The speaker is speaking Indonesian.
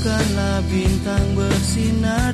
bukanlah bintang bersinar